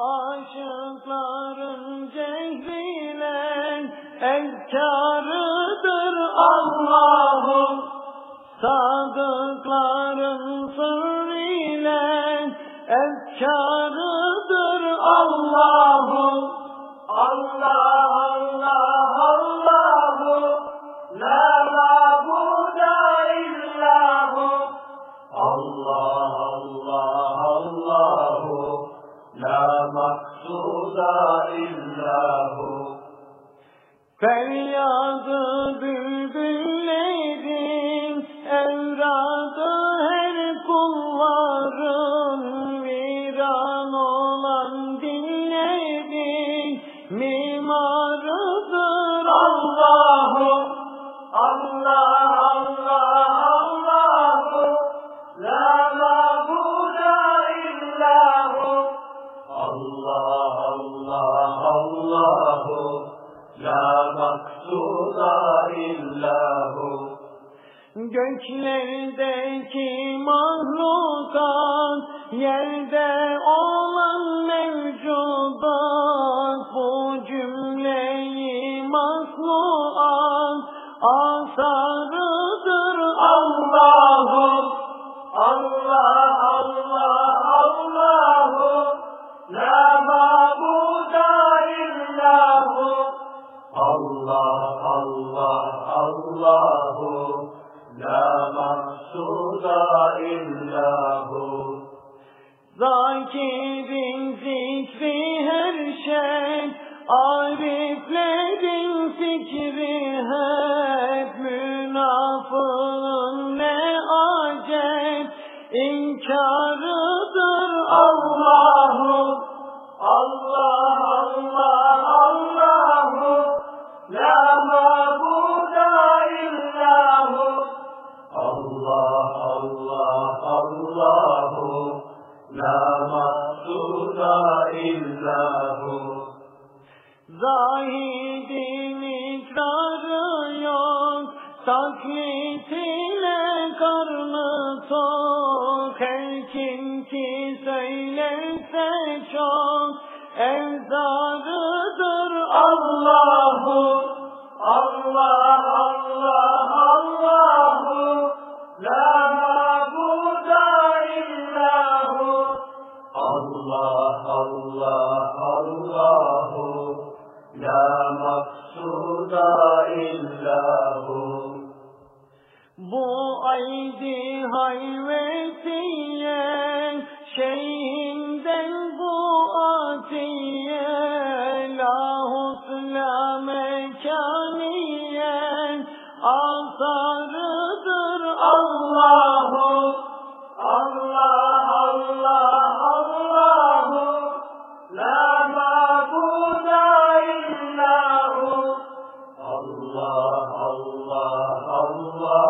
Aşıkların cehriyle ezkarıdır Allah'ım. Sadıkların sırrıyla ezkarıdır Allah'ım. Allah Allah Allahu La mabuda Allah Allah Feryadı bülbüllerin evradı her kulların viran olan dinlerin mimarıdır Allahu. Allah Allah Allahu. La mabuda illahu. Allah La maksuda illahu. Göklerdeki mahlukat Yerde olan mevcudat Bu cümleyi mahlukat Asarıdır Zakirin zikri her şey Ariflerin fikri hep Münafığın ne acep İnkarıdır Allahu Allah Allah Zahidin ikrarı yok Taklit ile karnı tok. Her kim ki söylerse çok Evzarıdır Allahu. Allah Allah maksuda illahu Bu aydi hayvetiye Şeyhinden bu atiye la mekaniye Asarıdır Allahu. Allah Allah الله